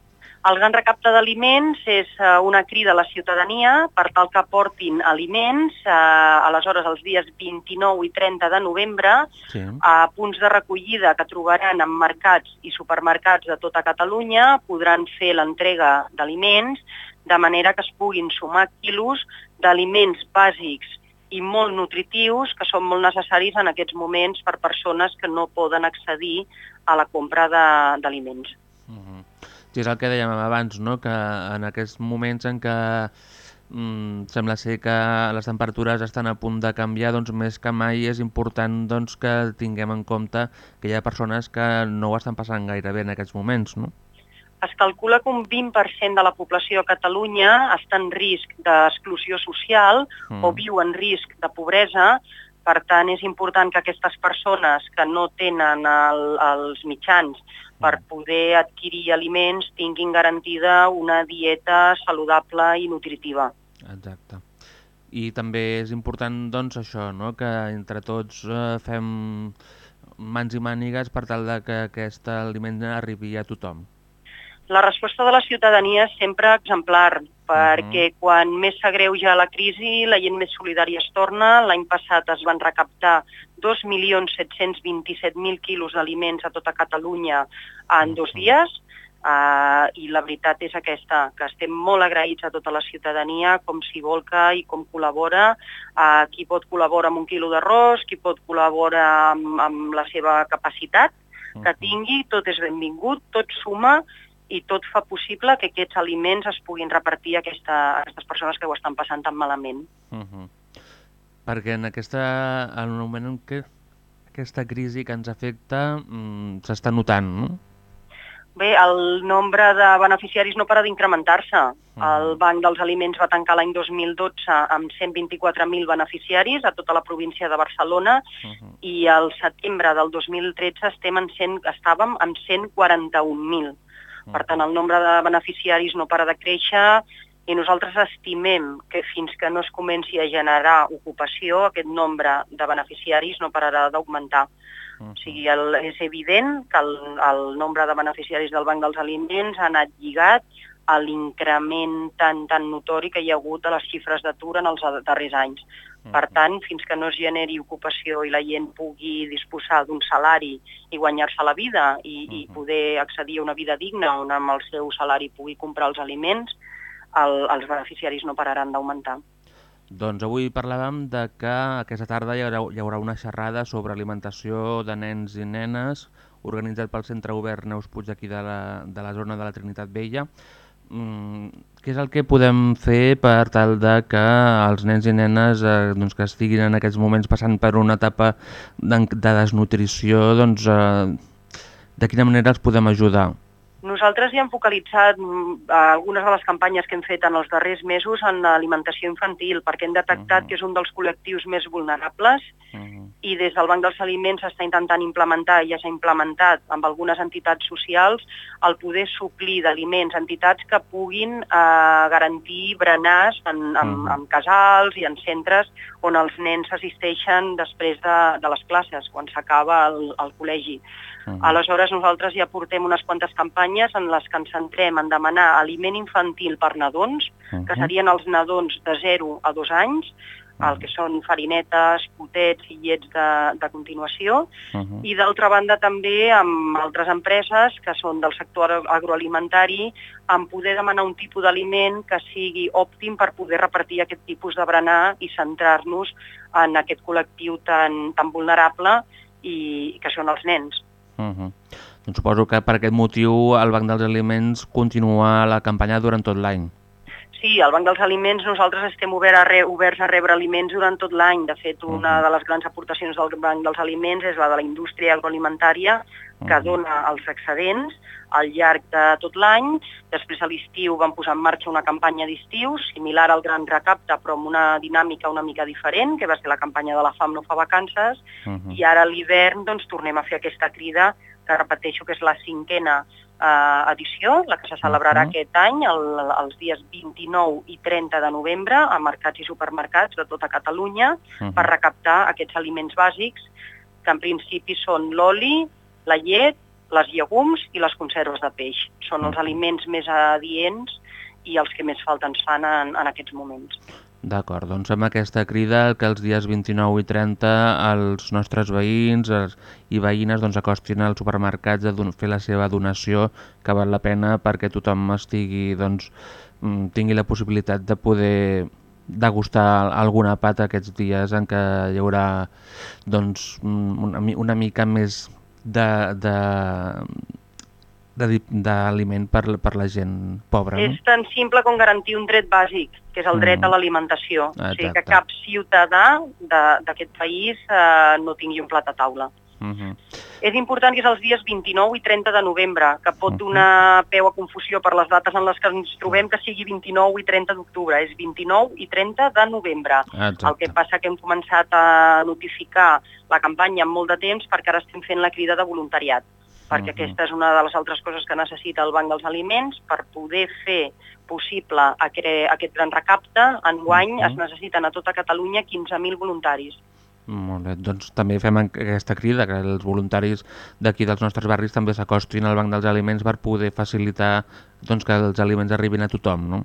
El gran recapte d'aliments és eh, una crida a la ciutadania per tal que portin aliments, eh, aleshores els dies 29 i 30 de novembre, Sí. a punts de recollida que trobaran en mercats i supermercats de tota Catalunya, podran fer l'entrega d'aliments, de manera que es puguin sumar quilos d'aliments bàsics i molt nutritius que són molt necessaris en aquests moments per persones que no poden accedir a la compra d'aliments. Sí, és el que dèiem abans, no? que en aquests moments en què mm, sembla ser que les temperatures estan a punt de canviar, doncs més que mai és important doncs, que tinguem en compte que hi ha persones que no ho estan passant gaire bé en aquests moments, no? Es calcula que un 20% de la població a Catalunya està en risc d'exclusió social Mm. o viu en risc de pobresa, per tant és important que aquestes persones que no tenen el, els mitjans per poder adquirir aliments tinguin garantida una dieta saludable i nutritiva. Exacte. I també és important doncs, això, no? que entre tots eh, fem mans i mànigues per tal de que aquest aliment arribi a tothom. La resposta de la ciutadania és sempre exemplar, perquè quan més s'agreuja la crisi, la gent més solidària es torna. L'any passat es van recaptar 2.727.000 quilos d'aliments a tota Catalunya en dos dies, uh, i la veritat és aquesta, que estem molt agraïts a tota la ciutadania, com s'hi volca i com col·labora. Uh, qui pot col·laborar amb un quilo d'arròs, qui pot col·laborar amb, amb la seva capacitat que tingui, tot és benvingut, tot suma i tot fa possible que aquests aliments es puguin repartir a, aquesta, a aquestes persones que ho estan passant tan malament. Uh -huh. Perquè en aquesta, en el moment en què aquesta crisi que ens afecta mm, s'està notant, no? Bé, el nombre de beneficiaris no para d'incrementar-se. El Banc dels Aliments va tancar l'any 2012 amb 124.000 beneficiaris a tota la província de Barcelona i al setembre del 2013 estem en 100, estàvem amb 141.000. Per tant, el nombre de beneficiaris no para de créixer i nosaltres estimem que fins que no es comenci a generar ocupació, aquest nombre de beneficiaris no pararà d'augmentar. O sigui, el, és evident que el, el nombre de beneficiaris del Banc dels Aliments ha anat lligat a l'increment tan, tan notori que hi ha hagut de les xifres d'atur en els darrers anys. Per tant, fins que no es generi ocupació i la gent pugui disposar d'un salari i guanyar-se la vida i, i poder accedir a una vida digna on amb el seu salari pugui comprar els aliments, el, els beneficiaris no pararan d'augmentar. Doncs avui parlàvem de que aquesta tarda hi haurà, hi haurà una xerrada sobre alimentació de nens i nenes organitzat pel Centre Obert Neus Puig d'aquí de, la, de la zona de la Trinitat Vella. Mm, què és el que podem fer per tal de que els nens i nenes eh, doncs que estiguin en aquests moments passant per una etapa de, de desnutrició, doncs, eh, de quina manera els podem ajudar? Nosaltres hi hem focalitzat mm, algunes de les campanyes que hem fet en els darrers mesos en alimentació infantil, perquè hem detectat uh -huh. que és un dels col·lectius més vulnerables uh -huh. i des del Banc dels Aliments s'està intentant implementar, i ja s'ha implementat amb algunes entitats socials, el poder suplir d'aliments, entitats que puguin eh, garantir berenars en, en, uh -huh. en casals i en centres on els nens assisteixen després de, de les classes, quan s'acaba el, el col·legi. Uh -huh. Aleshores, nosaltres ja portem unes quantes campanyes en les que ens centrem en demanar aliment infantil per nadons, uh -huh. que serien els nadons de 0 a 2 anys, el que són farinetes, potets i llets de, de continuació, uh -huh. i d'altra banda també amb altres empreses que són del sector agroalimentari, en poder demanar un tipus d'aliment que sigui òptim per poder repartir aquest tipus de berenar i centrar-nos en aquest col·lectiu tan, tan vulnerable i que són els nens. Uh -huh. Doncs suposo que per aquest motiu el Banc dels Aliments continua la campanya durant tot l'any. Sí, al Banc dels Aliments nosaltres estem obert a re, oberts a rebre aliments durant tot l'any. De fet, una de les grans aportacions del Banc dels Aliments és la de la indústria agroalimentària, que dona els excedents al llarg de tot l'any. Després a l'estiu vam posar en marxa una campanya d'estiu, similar al Gran Recapte, però amb una dinàmica una mica diferent, que va ser la campanya de la fam no fa vacances, uh -huh. i ara a l'hivern doncs, tornem a fer aquesta crida, que repeteixo que és la cinquena eh, edició, la que se celebrarà uh -huh. aquest any, el, els dies 29 i 30 de novembre, a mercats i supermercats de tota Catalunya, uh -huh. per recaptar aquests aliments bàsics, que en principi són l'oli, la llet, les llegums i les conserves de peix. Són els aliments més adients i els que més falta ens fan en, en aquests moments. D'acord, doncs amb aquesta crida que els dies 29 i 30 els nostres veïns els, i veïnes doncs, acostin als supermercats a fer la seva donació, que val la pena perquè tothom estigui, doncs, tingui la possibilitat de poder degustar alguna pata aquests dies en què hi haurà doncs, una, una mica més d'aliment per, per la gent pobra. És tan simple com garantir un dret bàsic, que és el dret mm. a l'alimentació. O sigui, que cap ciutadà d'aquest país eh, no tingui un plat a taula. Uh -huh. És important que és els dies 29 i 30 de novembre, que pot donar peu a confusió per les dates en les que ens trobem que sigui 29 i 30 d'octubre, és 29 i 30 de novembre. Exacte. El que passa que hem començat a notificar la campanya amb molt de temps perquè ara estem fent la crida de voluntariat, perquè uh -huh. aquesta és una de les altres coses que necessita el Banc dels Aliments per poder fer possible aquest gran recapte. Enguany uh -huh. es necessiten a tota Catalunya 15.000 voluntaris. Molt bé, doncs també fem aquesta crida, que els voluntaris d'aquí dels nostres barris també s'acostin al Banc dels Aliments per poder facilitar doncs, que els aliments arribin a tothom, no?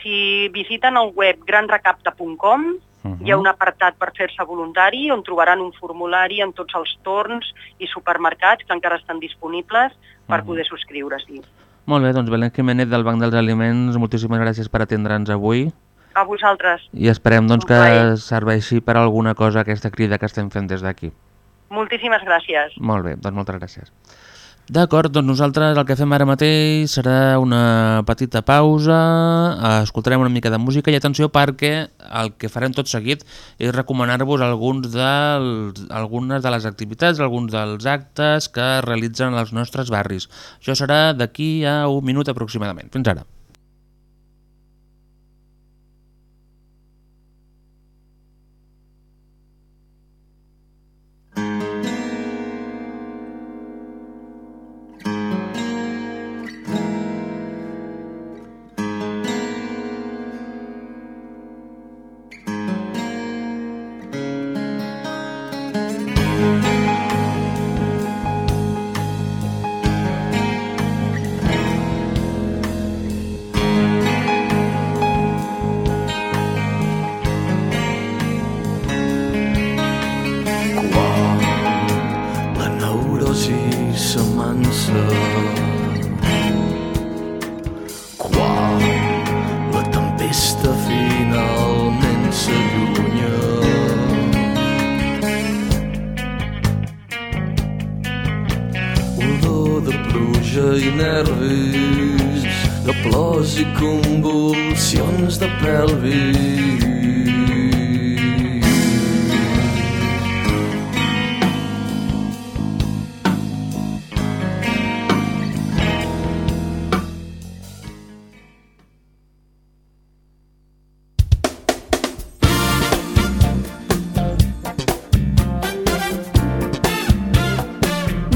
Si visiten el web granrecapta.com uh -huh. hi ha un apartat per fer-se voluntari on trobaran un formulari en tots els torns i supermercats que encara estan disponibles per uh -huh. poder subscriure-s'hi. Molt bé, doncs Belén Jiménez del Banc dels Aliments, moltíssimes gràcies per atendre'ns avui. A vosaltres. I esperem doncs, que serveixi per alguna cosa aquesta crida que estem fent des d'aquí. Moltíssimes gràcies. Molt bé, doncs moltes gràcies. D'acord, doncs nosaltres el que fem ara mateix serà una petita pausa, escoltarem una mica de música i atenció perquè el que farem tot seguit és recomanar-vos algunes de les activitats, alguns dels actes que realitzen als nostres barris. Això serà d'aquí a un minut aproximadament. Fins ara. Plors i convulsions de pelvis.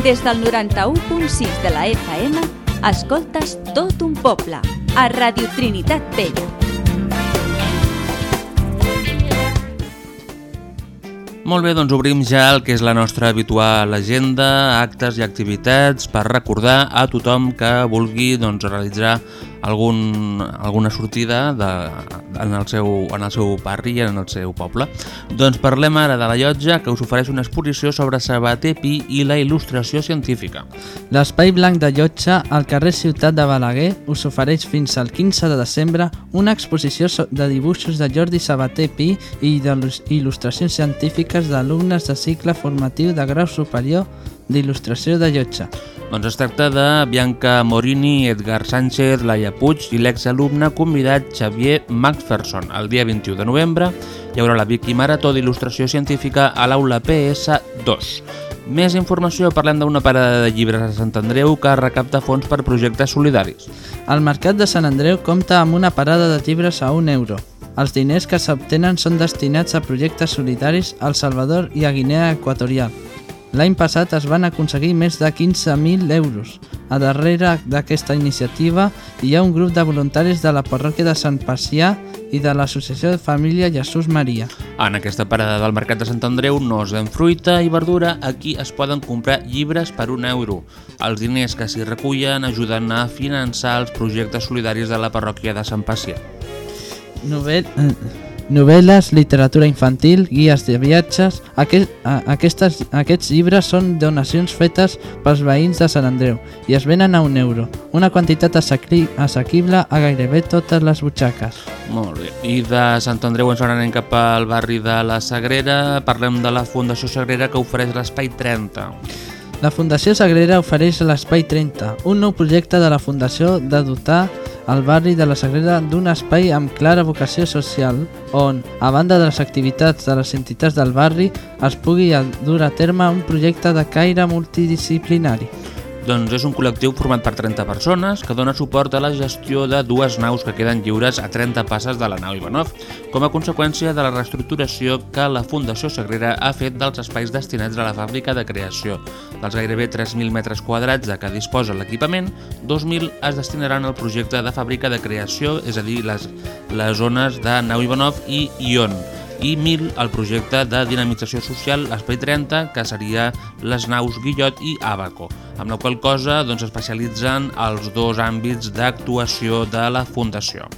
Des del 91.6 de la FM, escoltes tot un poble, a Radio Trinitat Vella. Molt bé, doncs obrim ja el que és la nostra habitual agenda, actes i activitats per recordar a tothom que vulgui doncs, realitzar algun, alguna sortida de, en, el seu, en el seu barri i en el seu poble. Doncs parlem ara de la llotja que us ofereix una exposició sobre Sabater Pi i la il·lustració científica. L'Espai Blanc de Llotja, al carrer Ciutat de Balaguer, us ofereix fins al 15 de desembre una exposició de dibuixos de Jordi Sabater Pi i de il·lustracions científiques d'alumnes de cicle formatiu de grau superior d'il·lustració de Llotja. Doncs es tracta de Bianca Morini, Edgar Sánchez, Laia Puig i l'exalumne convidat Xavier Macpherson. El dia 21 de novembre hi haurà la Vicky Marató d'il·lustració científica a l'aula PS2. Més informació, parlem d'una parada de llibres a Sant Andreu que recapta fons per projectes solidaris. El Mercat de Sant Andreu compta amb una parada de llibres a un euro. Els diners que s'obtenen són destinats a projectes solidaris al Salvador i a Guinea Equatorial. L'any passat es van aconseguir més de 15.000 euros. A darrere d'aquesta iniciativa hi ha un grup de voluntaris de la parròquia de Sant Pacià i de l'Associació de Família Jesús Maria. En aquesta parada del Mercat de Sant Andreu no es ven fruita i verdura, aquí es poden comprar llibres per un euro. Els diners que s'hi recullen ajuden a finançar els projectes solidaris de la parròquia de Sant Pacià. Novel novel·les, literatura infantil, guies de viatges... Aquest, aquestes, aquests llibres són donacions fetes pels veïns de Sant Andreu i es venen a un euro, una quantitat assequi- assequible a gairebé totes les butxaques. Molt bé. I de Sant Andreu ens anem cap al barri de la Sagrera. Parlem de la Fundació Sagrera que ofereix l'Espai 30. La Fundació Sagrera ofereix l'Espai 30, un nou projecte de la Fundació de dotar el barri de la Sagrera d'un espai amb clara vocació social on, a banda de les activitats de les entitats del barri, es pugui dur a terme un projecte de caire multidisciplinari. Doncs és un col·lectiu format per 30 persones que dona suport a la gestió de dues naus que queden lliures a 30 passes de la nau Ivanov, com a conseqüència de la reestructuració que la Fundació Sagrera ha fet dels espais destinats a la fàbrica de creació. Dels gairebé 3.000 metres quadrats de què disposa l'equipament, 2.000 es destinaran al projecte de fàbrica de creació, és a dir, les, les zones de nau Ivanov i Ion, i 1.000 al projecte de dinamització social Espai 30, que seria les naus Guillot i Abaco, amb la qual cosa doncs, especialitzen els dos àmbits d'actuació de la Fundació.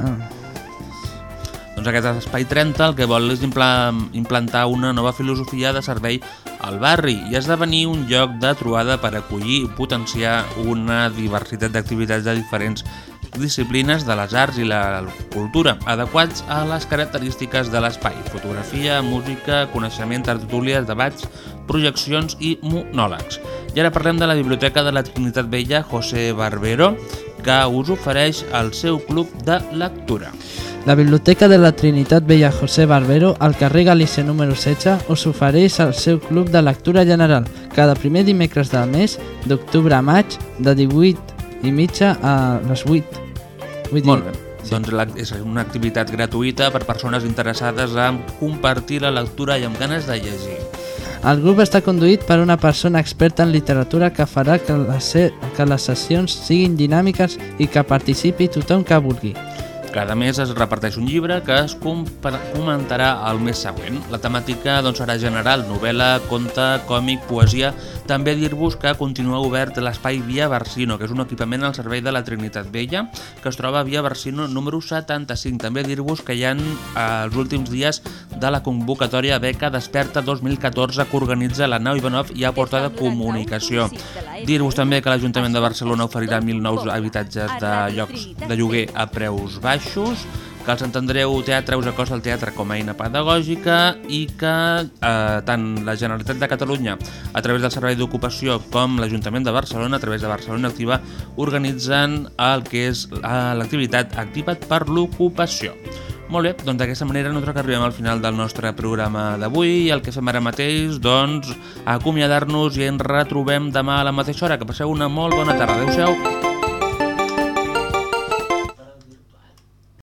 Ah. Doncs aquest Espai 30 el que vol és impla implantar una nova filosofia de servei al barri i esdevenir un lloc de trobada per acollir i potenciar una diversitat d'activitats de diferents disciplines de les arts i la cultura, adequats a les característiques de l'espai, fotografia, música, coneixement, tertúlies, debats, projeccions i monòlegs. I ara parlem de la Biblioteca de la Trinitat Vella José Barbero, que us ofereix el seu club de lectura. La Biblioteca de la Trinitat Vella José Barbero, al carrer Galícia número 16, us ofereix el seu club de lectura general cada primer dimecres del mes, d'octubre a maig, de 18 i mitja a les 8. Vull dir, Molt bé. Doncs la, és una activitat gratuïta per persones interessades en compartir la lectura i amb ganes de llegir. El grup està conduït per una persona experta en literatura que farà que les, que les sessions siguin dinàmiques i que participi tothom que vulgui. Cada mes es reparteix un llibre que es comentarà al mes següent. La temàtica doncs, serà general, novel·la, conte, còmic, poesia. També dir-vos que continua obert l'espai Via Barsino, que és un equipament al servei de la Trinitat Vella, que es troba a Via Barsino número 75. També dir-vos que hi ha eh, els últims dies de la convocatòria Beca Desperta 2014 que organitza la nau Ivanov i a porta de comunicació. Dir-vos també que l'Ajuntament de Barcelona oferirà 1.000 nous habitatges de llocs de lloguer a preus baixos. Que el Sant Andreu Teatre us acosta al teatre com a eina pedagògica i que eh, tant la Generalitat de Catalunya, a través del Servei d'Ocupació, com l'Ajuntament de Barcelona, a través de Barcelona Activa, organitzen el que és eh, l'activitat Activa't per l'Ocupació. Molt bé, doncs d'aquesta manera nosaltres que arribem al final del nostre programa d'avui i el que fem ara mateix, doncs, acomiadar-nos i ens retrobem demà a la mateixa hora. Que passeu una molt bona tarda. Adéu-siau.